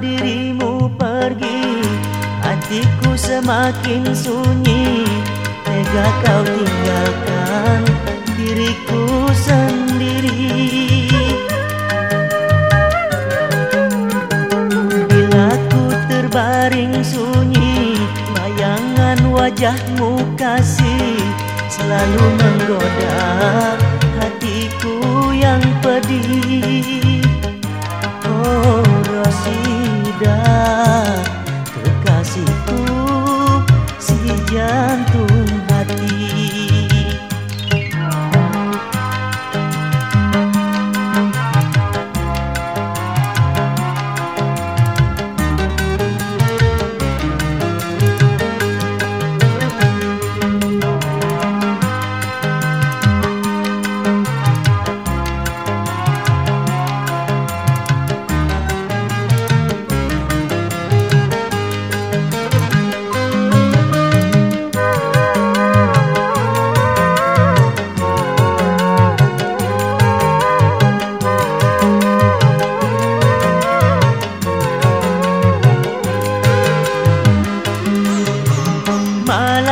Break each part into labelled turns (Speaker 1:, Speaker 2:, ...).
Speaker 1: dirimu pergi Hatiku semakin sunyi. Tega kau tinggalkan diriku sendiri. Bila ku terbaring sunyi Bayangan wajahmu kasih Selalu menggoda hatiku yang pedih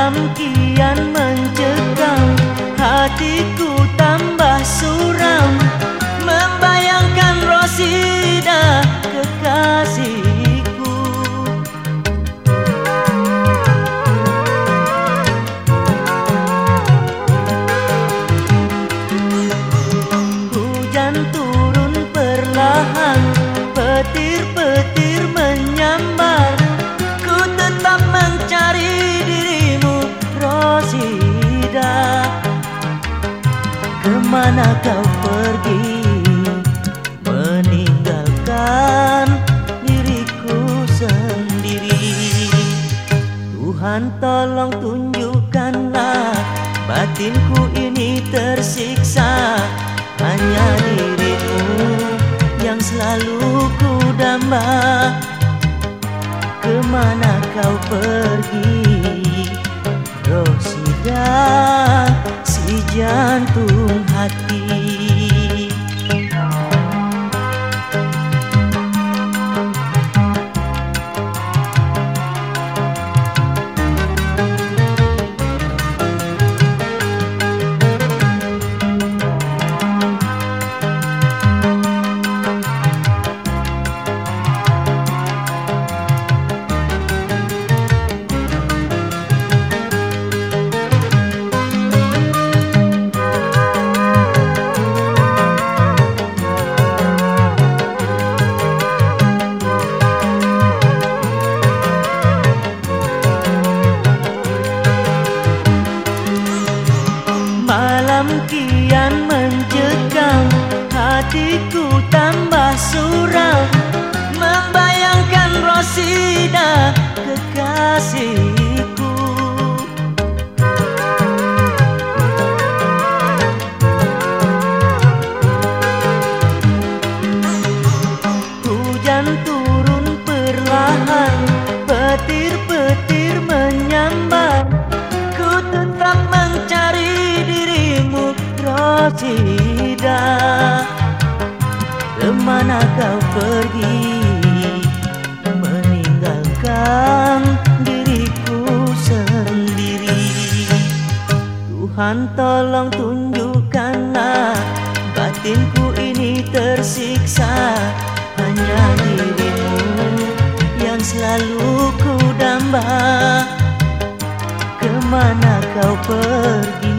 Speaker 1: Malam kian mencekam Hatiku Tuhan tolong tunjukkanlah Batinku ini tersiksa. Hanya dirimu yang selalu ku damba Ke mana kau pergi? Rosida si jantung Malam kian mencekam Hatiku tambah suram. Membayangkan Rosida kekasihku. Hujan turun perlahan Petir-petir tidak. Ke mana kau pergi? Meninggalkan diriku sendiri. Tuhan tolong tunjukkanlah Batinku ini tersiksa. Hanya dirimu yang selalu ku damba Ke mana kau pergi?